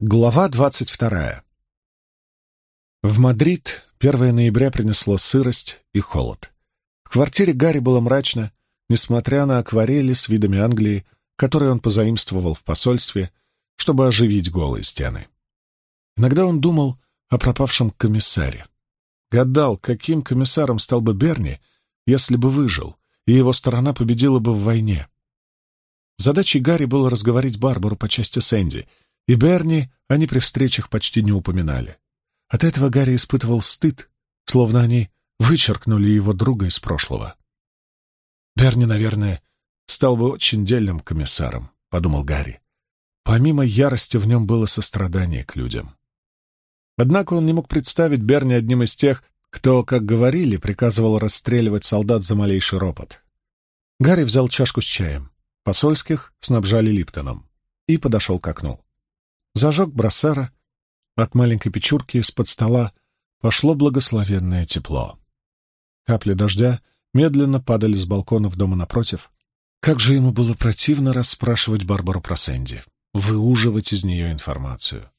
Глава двадцать вторая. В Мадрид 1 ноября принесло сырость и холод. В квартире Гарри было мрачно, несмотря на акварели с видами Англии, которые он позаимствовал в посольстве, чтобы оживить голые стены. Иногда он думал о пропавшем комиссаре. Гадал, каким комиссаром стал бы Берни, если бы выжил, и его сторона победила бы в войне. Задачей Гарри было разговорить Барбару по части Сэнди — и Берни они при встречах почти не упоминали. От этого Гарри испытывал стыд, словно они вычеркнули его друга из прошлого. «Берни, наверное, стал бы очень дельным комиссаром», — подумал Гарри. Помимо ярости в нем было сострадание к людям. Однако он не мог представить Берни одним из тех, кто, как говорили, приказывал расстреливать солдат за малейший ропот. Гарри взял чашку с чаем. Посольских снабжали Липтоном. И подошел к окну. Зажег бросера. От маленькой печурки из-под стола пошло благословенное тепло. Капли дождя медленно падали с балконов дома напротив. Как же ему было противно расспрашивать Барбару про Сэнди, выуживать из нее информацию.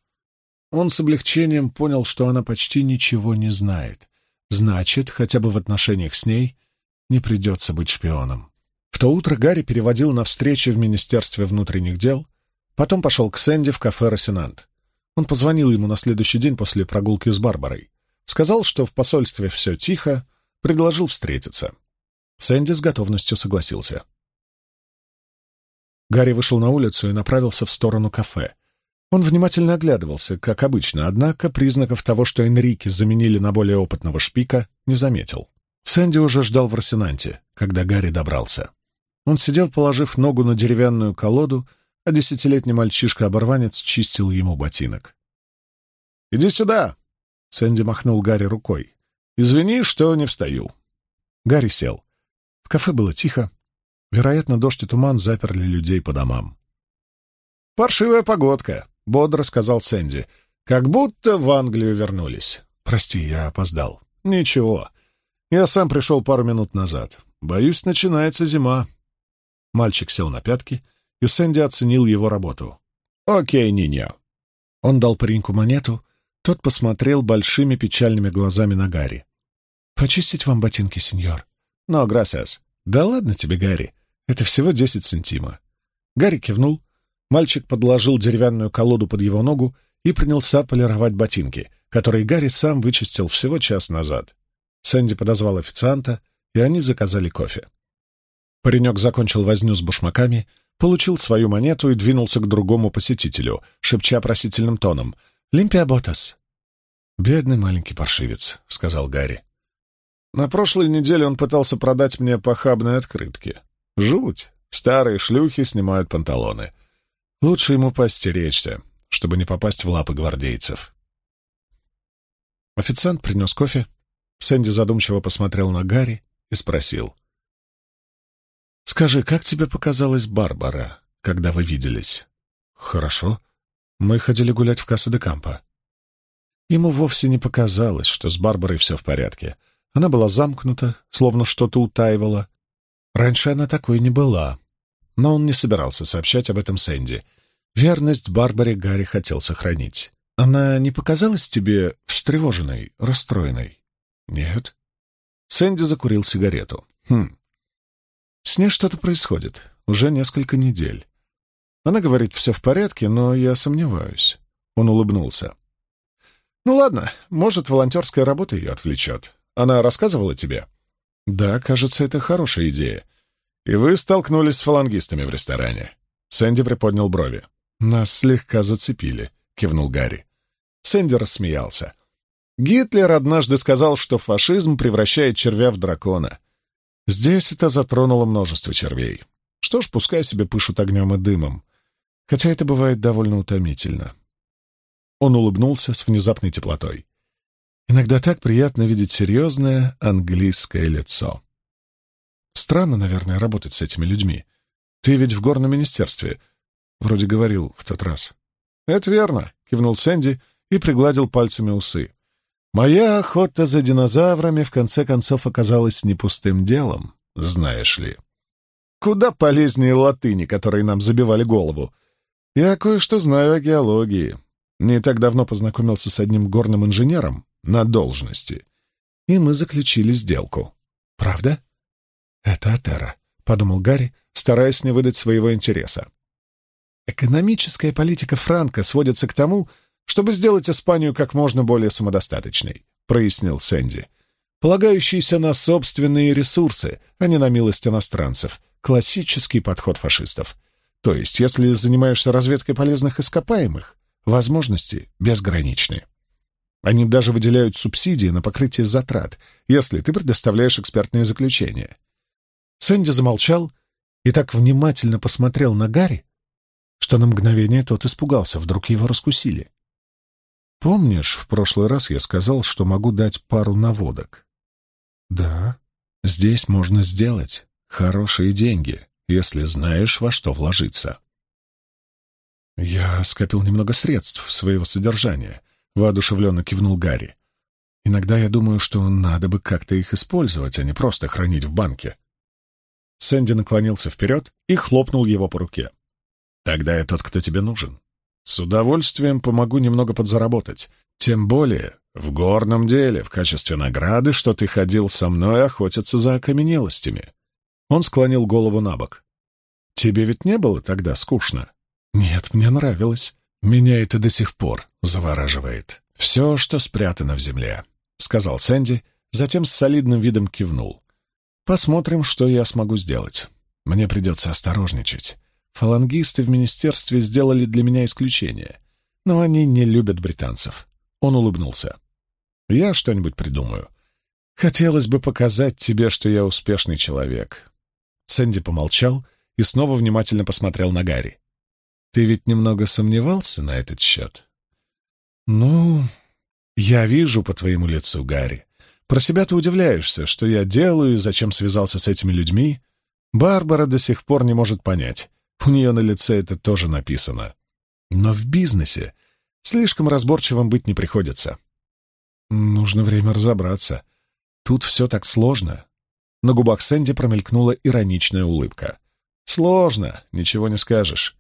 Он с облегчением понял, что она почти ничего не знает. Значит, хотя бы в отношениях с ней не придется быть шпионом. В то утро Гарри переводил на встречи в Министерстве внутренних дел — Потом пошел к Сэнди в кафе «Росинант». Он позвонил ему на следующий день после прогулки с Барбарой. Сказал, что в посольстве все тихо, предложил встретиться. Сэнди с готовностью согласился. Гарри вышел на улицу и направился в сторону кафе. Он внимательно оглядывался, как обычно, однако признаков того, что Энрике заменили на более опытного шпика, не заметил. Сэнди уже ждал в Росинанте, когда Гарри добрался. Он сидел, положив ногу на деревянную колоду, а десятилетний мальчишка-оборванец чистил ему ботинок. «Иди сюда!» — Сэнди махнул Гарри рукой. «Извини, что не встаю». Гарри сел. В кафе было тихо. Вероятно, дождь и туман заперли людей по домам. «Паршивая погодка», — бодро сказал Сэнди. «Как будто в Англию вернулись». «Прости, я опоздал». «Ничего. Я сам пришел пару минут назад. Боюсь, начинается зима». Мальчик сел на пятки — и Сэнди оценил его работу. «Окей, Ниньо». Он дал пареньку монету, тот посмотрел большими печальными глазами на Гарри. «Почистить вам ботинки, сеньор?» «Но, грасиас». «Да ладно тебе, Гарри, это всего десять сантима». Гарри кивнул, мальчик подложил деревянную колоду под его ногу и принялся полировать ботинки, которые Гарри сам вычистил всего час назад. Сэнди подозвал официанта, и они заказали кофе. Паренек закончил возню с башмаками, получил свою монету и двинулся к другому посетителю, шепча просительным тоном. «Лимпия Ботас». «Бедный маленький паршивец», — сказал Гарри. «На прошлой неделе он пытался продать мне похабные открытки. Жуть. Старые шлюхи снимают панталоны. Лучше ему постеречься, чтобы не попасть в лапы гвардейцев». Официант принес кофе. Сэнди задумчиво посмотрел на Гарри и спросил. «Скажи, как тебе показалась Барбара, когда вы виделись?» «Хорошо. Мы ходили гулять в Касса де Кампо». Ему вовсе не показалось, что с Барбарой все в порядке. Она была замкнута, словно что-то утаивала. Раньше она такой не была. Но он не собирался сообщать об этом Сэнди. Верность Барбаре Гарри хотел сохранить. «Она не показалась тебе встревоженной, расстроенной?» «Нет». Сэнди закурил сигарету. «Хм, с ней что-то происходит. Уже несколько недель. Она говорит, все в порядке, но я сомневаюсь. Он улыбнулся. «Ну ладно, может, волонтерская работа ее отвлечет. Она рассказывала тебе?» «Да, кажется, это хорошая идея. И вы столкнулись с фалангистами в ресторане?» Сэнди приподнял брови. «Нас слегка зацепили», — кивнул Гарри. Сэнди рассмеялся. Гитлер однажды сказал, что фашизм превращает червя в дракона. Здесь это затронуло множество червей. Что ж, пускай себе пышут огнем и дымом. Хотя это бывает довольно утомительно. Он улыбнулся с внезапной теплотой. Иногда так приятно видеть серьезное английское лицо. Странно, наверное, работать с этими людьми. Ты ведь в горном министерстве. Вроде говорил в тот раз. Это верно, кивнул Сэнди и пригладил пальцами усы. Моя охота за динозаврами в конце концов оказалась не пустым делом, знаешь ли. Куда полезнее латыни, которые нам забивали голову. Я кое-что знаю о геологии. Не так давно познакомился с одним горным инженером на должности, и мы заключили сделку. Правда? Это Атера, подумал Гарри, стараясь не выдать своего интереса. Экономическая политика Франка сводится к тому, чтобы сделать Испанию как можно более самодостаточной, прояснил Сэнди, полагающийся на собственные ресурсы, а не на милость иностранцев. Классический подход фашистов. То есть, если занимаешься разведкой полезных ископаемых, возможности безграничны. Они даже выделяют субсидии на покрытие затрат, если ты предоставляешь экспертное заключение. Сэнди замолчал и так внимательно посмотрел на Гарри, что на мгновение тот испугался, вдруг его раскусили. «Помнишь, в прошлый раз я сказал, что могу дать пару наводок?» «Да, здесь можно сделать хорошие деньги, если знаешь, во что вложиться». «Я скопил немного средств своего содержания», — воодушевленно кивнул Гарри. «Иногда я думаю, что надо бы как-то их использовать, а не просто хранить в банке». Сэнди наклонился вперед и хлопнул его по руке. Тогда я тот, кто тебе нужен. С удовольствием помогу немного подзаработать. Тем более в горном деле, в качестве награды, что ты ходил со мной охотиться за окаменелостями. Он склонил голову на бок. Тебе ведь не было тогда скучно? Нет, мне нравилось. Меня это до сих пор завораживает. Все, что спрятано в земле, — сказал Сэнди, затем с солидным видом кивнул. Посмотрим, что я смогу сделать. Мне придется осторожничать. Фалангисты в министерстве сделали для меня исключение, но они не любят британцев. Он улыбнулся. Я что-нибудь придумаю. Хотелось бы показать тебе, что я успешный человек. Сэнди помолчал и снова внимательно посмотрел на Гарри. Ты ведь немного сомневался на этот счет? Ну, я вижу по твоему лицу, Гарри. Про себя ты удивляешься, что я делаю и зачем связался с этими людьми. Барбара до сих пор не может понять, у нее на лице это тоже написано. Но в бизнесе слишком разборчивым быть не приходится. Нужно время разобраться. Тут все так сложно. На губах Сэнди промелькнула ироничная улыбка. Сложно, ничего не скажешь.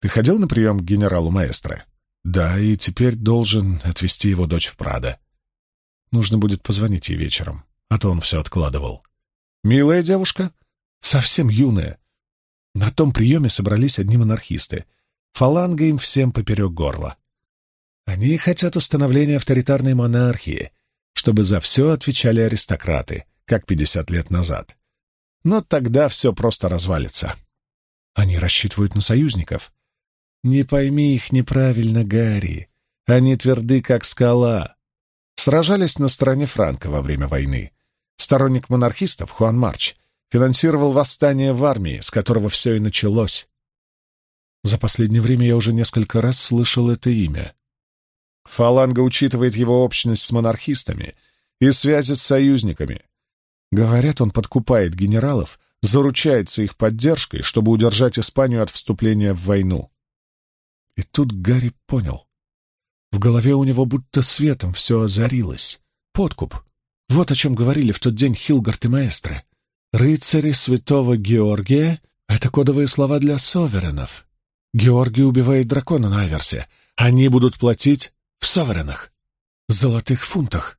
Ты ходил на прием к генералу маэстро? Да, и теперь должен отвезти его дочь в Прадо. Нужно будет позвонить ей вечером, а то он все откладывал. Милая девушка? Совсем юная. На том приеме собрались одни монархисты. Фаланга им всем поперек горла. Они хотят установления авторитарной монархии, чтобы за все отвечали аристократы, как 50 лет назад. Но тогда все просто развалится. Они рассчитывают на союзников. Не пойми их неправильно, Гарри. Они тверды, как скала. Сражались на стороне Франка во время войны. Сторонник монархистов Хуан Марч финансировал восстание в армии, с которого все и началось. За последнее время я уже несколько раз слышал это имя. Фаланга учитывает его общность с монархистами и связи с союзниками. Говорят, он подкупает генералов, заручается их поддержкой, чтобы удержать Испанию от вступления в войну. И тут Гарри понял. В голове у него будто светом все озарилось. Подкуп. Вот о чем говорили в тот день Хилгард и Маэстро. Рыцари святого Георгия — это кодовые слова для соверенов. Георгий убивает дракона на Аверсе. Они будут платить в соверенах, золотых фунтах.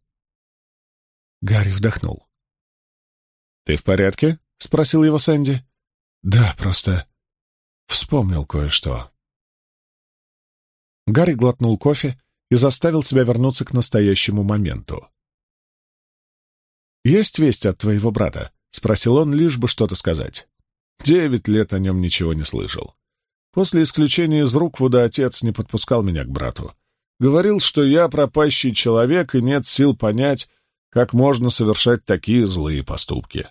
Гарри вдохнул. «Ты в порядке?» — спросил его Сэнди. «Да, просто вспомнил кое-что». Гарри глотнул кофе и заставил себя вернуться к настоящему моменту. «Есть весть от твоего брата?» — спросил он, лишь бы что-то сказать. Девять лет о нем ничего не слышал. После исключения из Руквуда отец не подпускал меня к брату. Говорил, что я пропащий человек и нет сил понять, как можно совершать такие злые поступки.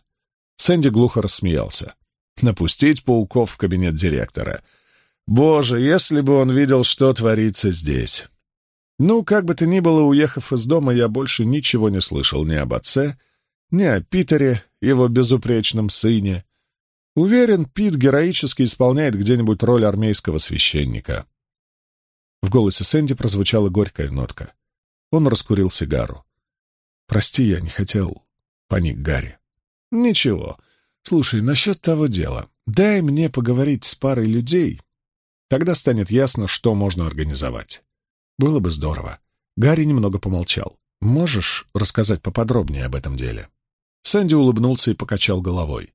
Сэнди глухо рассмеялся. Напустить пауков в кабинет директора. Боже, если бы он видел, что творится здесь. Ну, как бы то ни было, уехав из дома, я больше ничего не слышал ни об отце, ни о Питере, его безупречном сыне. Уверен, Пит героически исполняет где-нибудь роль армейского священника. В голосе Сэнди прозвучала горькая нотка. Он раскурил сигару. «Прости, я не хотел...» — паник Гарри. «Ничего. Слушай, насчет того дела. Дай мне поговорить с парой людей. Тогда станет ясно, что можно организовать». Было бы здорово. Гарри немного помолчал. «Можешь рассказать поподробнее об этом деле?» Сэнди улыбнулся и покачал головой.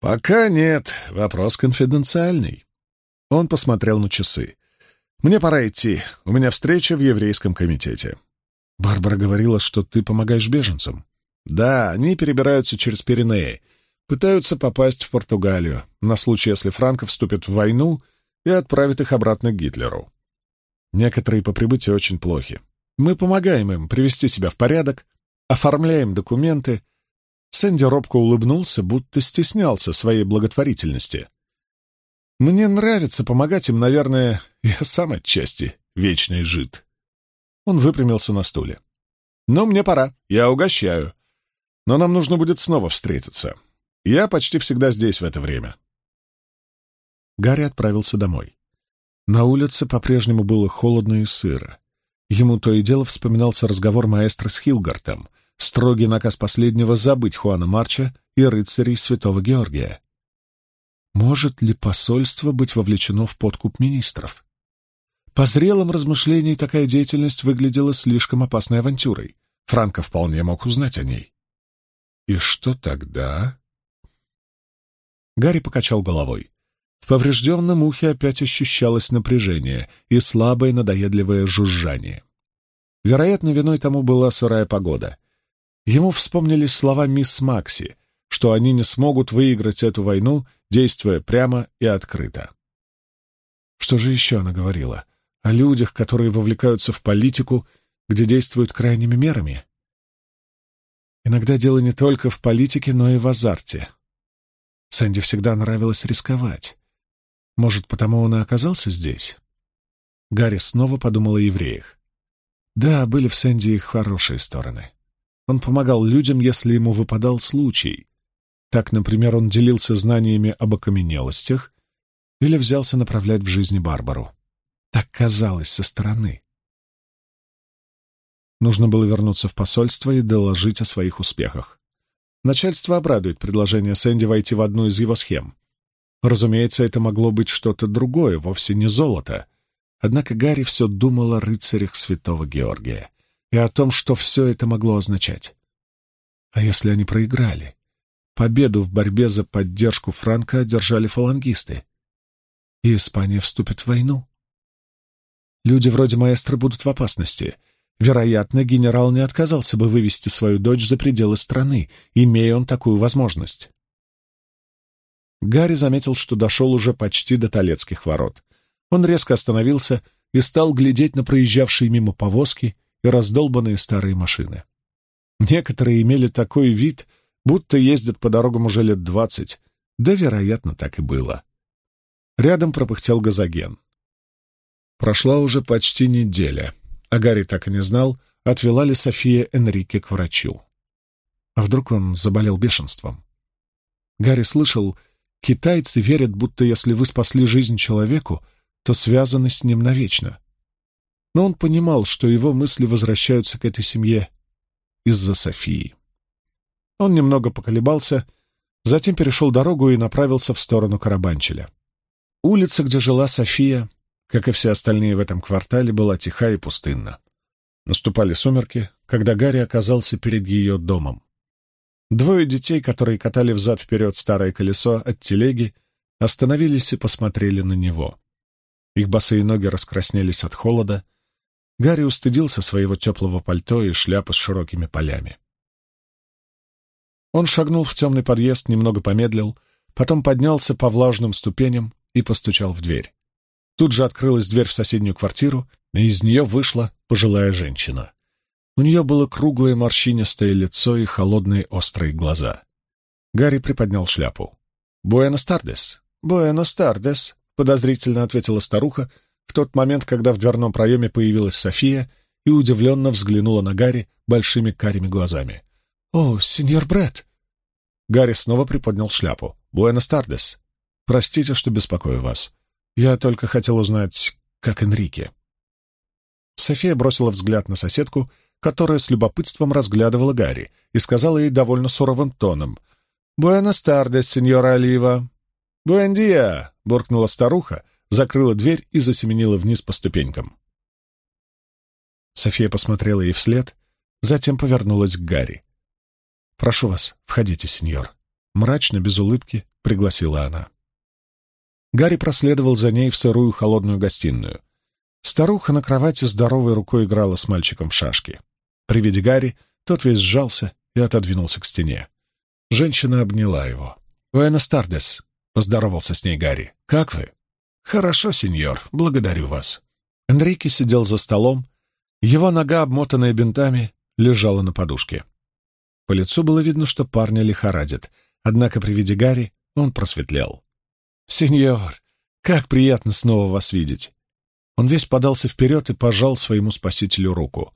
«Пока нет. Вопрос конфиденциальный». Он посмотрел на часы. «Мне пора идти. У меня встреча в еврейском комитете». «Барбара говорила, что ты помогаешь беженцам». «Да, они перебираются через Пиренеи. Пытаются попасть в Португалию, на случай, если Франко вступит в войну и отправит их обратно к Гитлеру. Некоторые по прибытии очень плохи. Мы помогаем им привести себя в порядок, оформляем документы. Сэнди робко улыбнулся, будто стеснялся своей благотворительности. Мне нравится помогать им, наверное, я сам отчасти вечный жид. Он выпрямился на стуле. Но мне пора, я угощаю. Но нам нужно будет снова встретиться. Я почти всегда здесь в это время. Гарри отправился домой. На улице по-прежнему было холодно и сыро. Ему то и дело вспоминался разговор маэстро с Хилгартом, строгий наказ последнего забыть Хуана Марча и рыцарей святого Георгия. Может ли посольство быть вовлечено в подкуп министров? По зрелым размышлениям такая деятельность выглядела слишком опасной авантюрой. Франко вполне мог узнать о ней. И что тогда? Гарри покачал головой. В поврежденном ухе опять ощущалось напряжение и слабое надоедливое жужжание. Вероятно, виной тому была сырая погода. Ему вспомнились слова мисс Макси, что они не смогут выиграть эту войну, действуя прямо и открыто. Что же еще она говорила? О людях, которые вовлекаются в политику, где действуют крайними мерами? Иногда дело не только в политике, но и в азарте. Сэнди всегда нравилось рисковать. Может, потому он и оказался здесь? Гарри снова подумал о евреях. Да, были в Сэнди их хорошие стороны. Он помогал людям, если ему выпадал случай. Так, например, он делился знаниями об окаменелостях или взялся направлять в жизни Барбару. Так казалось со стороны. Нужно было вернуться в посольство и доложить о своих успехах. Начальство обрадует предложение Сэнди войти в одну из его схем. Разумеется, это могло быть что-то другое, вовсе не золото. Однако Гарри все думал о рыцарях святого Георгия и о том, что все это могло означать. А если они проиграли? Победу в борьбе за поддержку Франка одержали фалангисты. И Испания вступит в войну. Люди вроде маэстро будут в опасности. Вероятно, генерал не отказался бы вывести свою дочь за пределы страны, имея он такую возможность. Гарри заметил, что дошел уже почти до Толецких ворот. Он резко остановился и стал глядеть на проезжавшие мимо повозки и раздолбанные старые машины. Некоторые имели такой вид, будто ездят по дорогам уже лет двадцать, да, вероятно, так и было. Рядом пропыхтел газоген. Прошла уже почти неделя, а Гарри так и не знал, отвела ли София Энрике к врачу. А вдруг он заболел бешенством? Гарри слышал, китайцы верят, будто если вы спасли жизнь человеку, то связаны с ним навечно. Но он понимал, что его мысли возвращаются к этой семье из-за Софии. Он немного поколебался, затем перешел дорогу и направился в сторону Карабанчеля. Улица, где жила София, как и все остальные в этом квартале, была тиха и пустынна. Наступали сумерки, когда Гарри оказался перед ее домом. Двое детей, которые катали взад-вперед старое колесо от телеги, остановились и посмотрели на него. Их босые ноги раскраснелись от холода. Гарри устыдился своего теплого пальто и шляпы с широкими полями. Он шагнул в темный подъезд, немного помедлил, потом поднялся по влажным ступеням и постучал в дверь. Тут же открылась дверь в соседнюю квартиру, и из нее вышла пожилая женщина. У нее было круглое морщинистое лицо и холодные острые глаза. Гарри приподнял шляпу. «Буэнос тардес!» «Буэнос тардес!» — подозрительно ответила старуха в тот момент, когда в дверном проеме появилась София и удивленно взглянула на Гарри большими карими глазами. «О, сеньор Брэд!» Гарри снова приподнял шляпу. «Буэнос тардес!» «Простите, что беспокою вас. Я только хотел узнать, как Энрике». София бросила взгляд на соседку, которая с любопытством разглядывала Гарри, и сказала ей довольно суровым тоном. «Буэнос тардес, сеньора Олива!» «Буэндия!» — буркнула старуха, закрыла дверь и засеменила вниз по ступенькам. София посмотрела ей вслед, затем повернулась к Гарри. «Прошу вас, входите, сеньор». Мрачно, без улыбки, пригласила она. Гарри проследовал за ней в сырую холодную гостиную. Старуха на кровати здоровой рукой играла с мальчиком в шашки. При виде Гарри тот весь сжался и отодвинулся к стене. Женщина обняла его. «Буэнос тардес», — поздоровался с ней Гарри. «Как вы?» «Хорошо, сеньор, благодарю вас». Энрике сидел за столом. Его нога, обмотанная бинтами, лежала на подушке. По лицу было видно, что парня лихорадит, однако при виде Гарри он просветлел. «Сеньор, как приятно снова вас видеть!» Он весь подался вперед и пожал своему спасителю руку.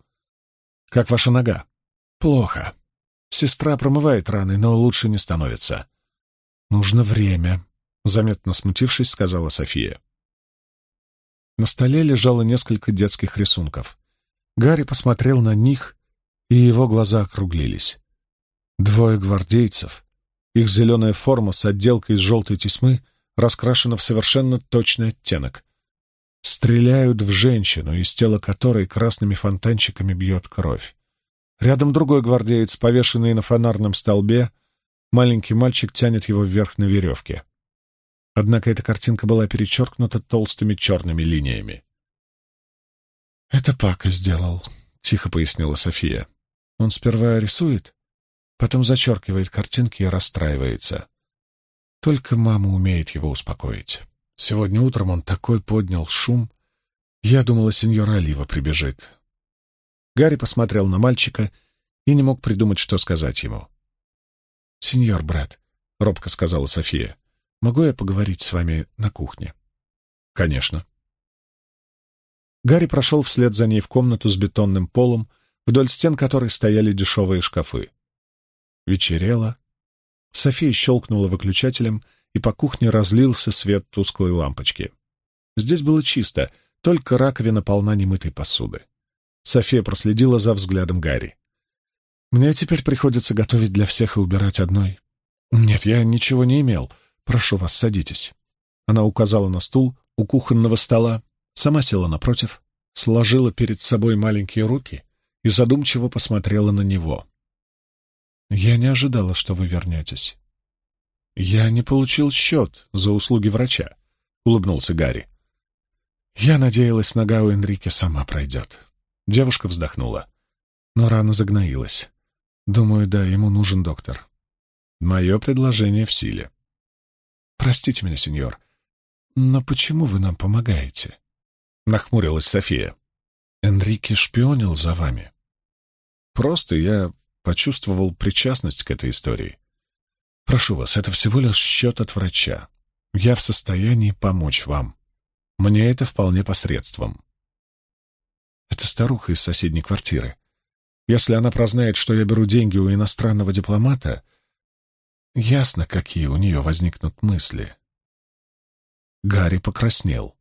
«Как ваша нога?» «Плохо. Сестра промывает раны, но лучше не становится». «Нужно время», — заметно смутившись, сказала София. На столе лежало несколько детских рисунков. Гарри посмотрел на них, и его глаза округлились. Двое гвардейцев. Их зеленая форма с отделкой из желтой тесьмы раскрашена в совершенно точный оттенок. Стреляют в женщину, из тела которой красными фонтанчиками бьет кровь. Рядом другой гвардеец, повешенный на фонарном столбе. Маленький мальчик тянет его вверх на веревке. Однако эта картинка была перечеркнута толстыми черными линиями. «Это Пака сделал», — тихо пояснила София. «Он сперва рисует, потом зачеркивает картинки и расстраивается. Только мама умеет его успокоить. Сегодня утром он такой поднял шум. Я думала, сеньора Олива прибежит. Гарри посмотрел на мальчика и не мог придумать, что сказать ему. «Сеньор Брэд», — робко сказала София, — «могу я поговорить с вами на кухне?» «Конечно». Гарри прошел вслед за ней в комнату с бетонным полом, вдоль стен которой стояли дешевые шкафы. Вечерело. София щелкнула выключателем, и по кухне разлился свет тусклой лампочки. Здесь было чисто, только раковина полна немытой посуды. София проследила за взглядом Гарри. «Мне теперь приходится готовить для всех и убирать одной». «Нет, я ничего не имел. Прошу вас, садитесь». Она указала на стул у кухонного стола, сама села напротив, сложила перед собой маленькие руки и задумчиво посмотрела на него. «Я не ожидала, что вы вернетесь». «Я не получил счет за услуги врача», — улыбнулся Гарри. «Я надеялась, нога у Энрике сама пройдет». Девушка вздохнула. Но рана загноилась. «Думаю, да, ему нужен доктор». «Мое предложение в силе». «Простите меня, сеньор, но почему вы нам помогаете?» Нахмурилась София. «Энрике шпионил за вами». «Просто я почувствовал причастность к этой истории. Прошу вас, это всего лишь счет от врача. Я в состоянии помочь вам. Мне это вполне посредством. Это старуха из соседней квартиры. Если она прознает, что я беру деньги у иностранного дипломата, ясно, какие у нее возникнут мысли. Гарри покраснел.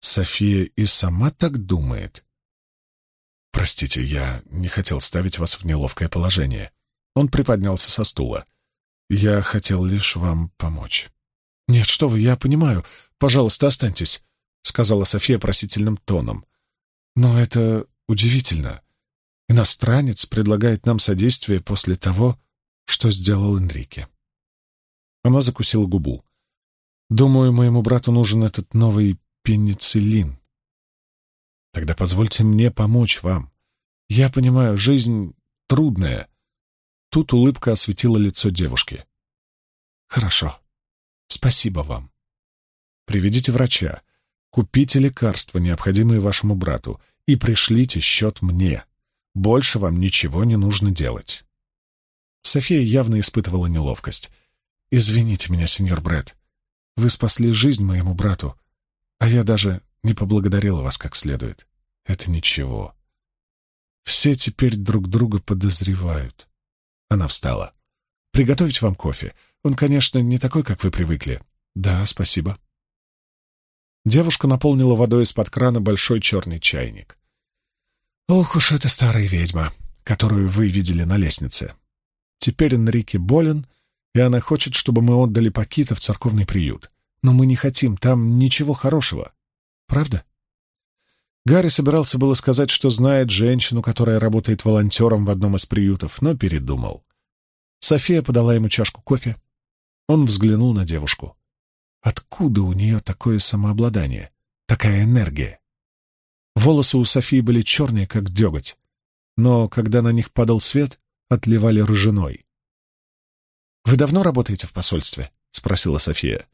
София и сама так думает. «Простите, я не хотел ставить вас в неловкое положение». Он приподнялся со стула. «Я хотел лишь вам помочь». «Нет, что вы, я понимаю. Пожалуйста, останьтесь», — сказала София просительным тоном. «Но это удивительно. Иностранец предлагает нам содействие после того, что сделал Энрике». Она закусила губу. «Думаю, моему брату нужен этот новый пенициллин. Тогда позвольте мне помочь вам. Я понимаю, жизнь трудная. Тут улыбка осветила лицо девушки. Хорошо. Спасибо вам. Приведите врача, купите лекарства, необходимые вашему брату, и пришлите счет мне. Больше вам ничего не нужно делать. София явно испытывала неловкость. «Извините меня, сеньор Брэд. Вы спасли жизнь моему брату, а я даже не поблагодарила вас как следует. Это ничего. Все теперь друг друга подозревают. Она встала. Приготовить вам кофе. Он, конечно, не такой, как вы привыкли. Да, спасибо. Девушка наполнила водой из-под крана большой черный чайник. Ох уж эта старая ведьма, которую вы видели на лестнице. Теперь Энрике болен, и она хочет, чтобы мы отдали Пакита в церковный приют. Но мы не хотим, там ничего хорошего. Правда? Гарри собирался было сказать, что знает женщину, которая работает волонтером в одном из приютов, но передумал. София подала ему чашку кофе. Он взглянул на девушку. Откуда у нее такое самообладание, такая энергия? Волосы у Софии были черные, как деготь, но когда на них падал свет, отливали ржаной. «Вы давно работаете в посольстве?» — спросила София.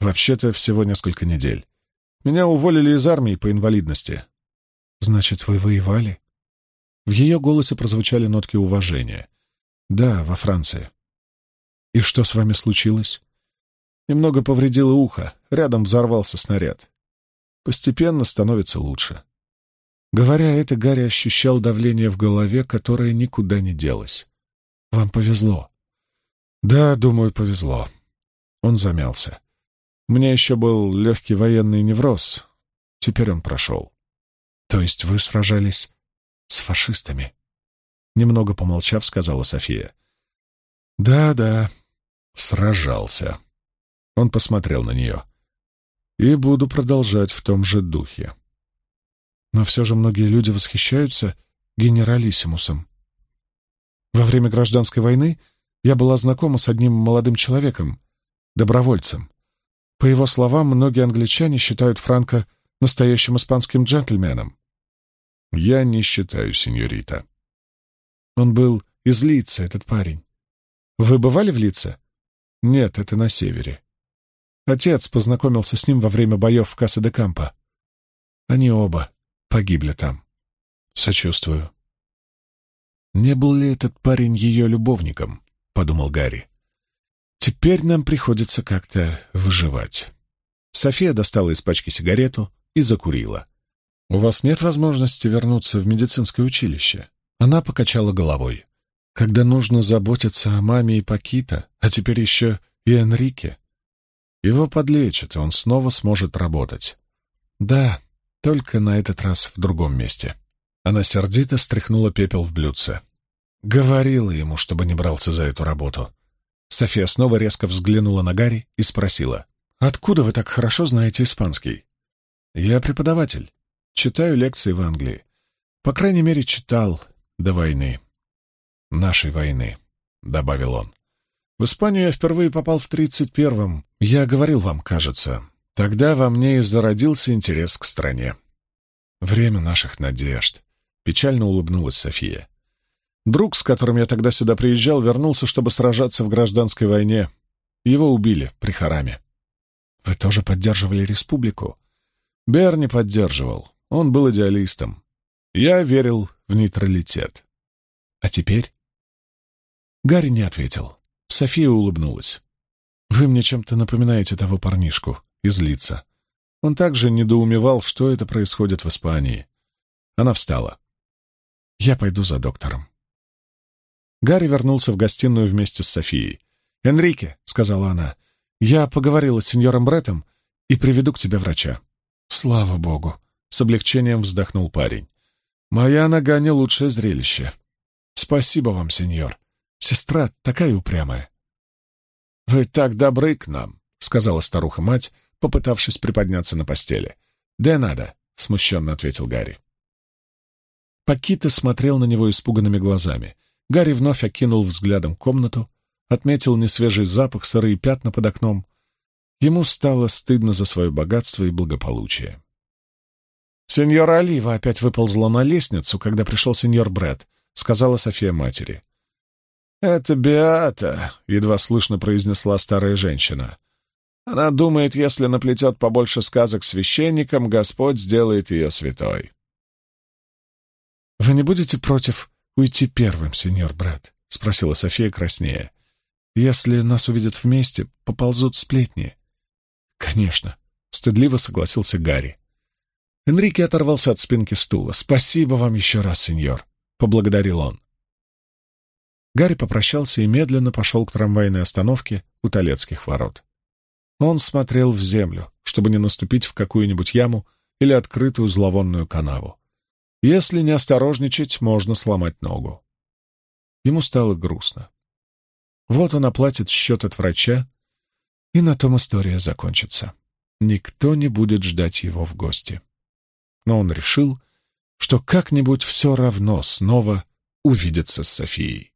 «Вообще-то всего несколько недель. Меня уволили из армии по инвалидности». «Значит, вы воевали?» В ее голосе прозвучали нотки уважения. «Да, во Франции». «И что с вами случилось?» Немного повредило ухо, рядом взорвался снаряд. Постепенно становится лучше. Говоря это, Гарри ощущал давление в голове, которое никуда не делось. «Вам повезло». «Да, думаю, повезло». Он замялся. Меня еще был легкий военный невроз. Теперь он прошел. То есть вы сражались с фашистами? Немного помолчав, сказала София. Да, да, сражался. Он посмотрел на нее. И буду продолжать в том же духе. Но все же многие люди восхищаются генералиссимусом. Во время гражданской войны я была знакома с одним молодым человеком, добровольцем. По его словам, многие англичане считают Франка настоящим испанским джентльменом. Я не считаю, сеньорита. Он был из Лица, этот парень. Вы бывали в Лице? Нет, это на севере. Отец познакомился с ним во время боев в Касса-де-Кампо. Они оба погибли там. Сочувствую. Не был ли этот парень ее любовником? — подумал Гарри. Теперь нам приходится как-то выживать. София достала из пачки сигарету и закурила. «У вас нет возможности вернуться в медицинское училище?» Она покачала головой. «Когда нужно заботиться о маме и Пакита, а теперь еще и Энрике, его подлечат, и он снова сможет работать. Да, только на этот раз в другом месте». Она сердито стряхнула пепел в блюдце. Говорила ему, чтобы не брался за эту работу. София снова резко взглянула на Гарри и спросила. «Откуда вы так хорошо знаете испанский?» «Я преподаватель. Читаю лекции в Англии. По крайней мере, читал до войны. Нашей войны», — добавил он. «В Испанию я впервые попал в тридцать первом. Я говорил вам, кажется. Тогда во мне и зародился интерес к стране. Время наших надежд», — печально улыбнулась София. Друг, с которым я тогда сюда приезжал, вернулся, чтобы сражаться в гражданской войне. Его убили при Хараме. Вы тоже поддерживали республику? Берни поддерживал. Он был идеалистом. Я верил в нейтралитет. А теперь? Гарри не ответил. София улыбнулась. «Вы мне чем-то напоминаете того парнишку из лица. Он также недоумевал, что это происходит в Испании. Она встала. «Я пойду за доктором». Гарри вернулся в гостиную вместе с Софией. «Энрике», — сказала она, — «я поговорила с сеньором Бреттом и приведу к тебе врача». «Слава богу», — с облегчением вздохнул парень. «Моя нога не лучшее зрелище. Спасибо вам, сеньор. Сестра такая упрямая». «Вы так добры к нам», — сказала старуха-мать, попытавшись приподняться на постели. «Да надо», — смущенно ответил Гарри. Пакита смотрел на него испуганными глазами. Гарри вновь окинул взглядом комнату, отметил несвежий запах, сырые пятна под окном. Ему стало стыдно за свое богатство и благополучие. «Сеньора Олива опять выползла на лестницу, когда пришел сеньор Брэд», — сказала София матери. «Это Беата», — едва слышно произнесла старая женщина. «Она думает, если наплетет побольше сказок священникам, Господь сделает ее святой». «Вы не будете против уйти первым, сеньор Брэд?» — спросила София краснее. «Если нас увидят вместе, поползут сплетни». «Конечно», — стыдливо согласился Гарри. Энрике оторвался от спинки стула. «Спасибо вам еще раз, сеньор», — поблагодарил он. Гарри попрощался и медленно пошел к трамвайной остановке у Толецких ворот. Он смотрел в землю, чтобы не наступить в какую-нибудь яму или открытую зловонную канаву. Если не осторожничать, можно сломать ногу. Ему стало грустно. Вот он оплатит счет от врача, и на том история закончится. Никто не будет ждать его в гости. но он решил, что как-нибудь все равно снова увидится с Софией.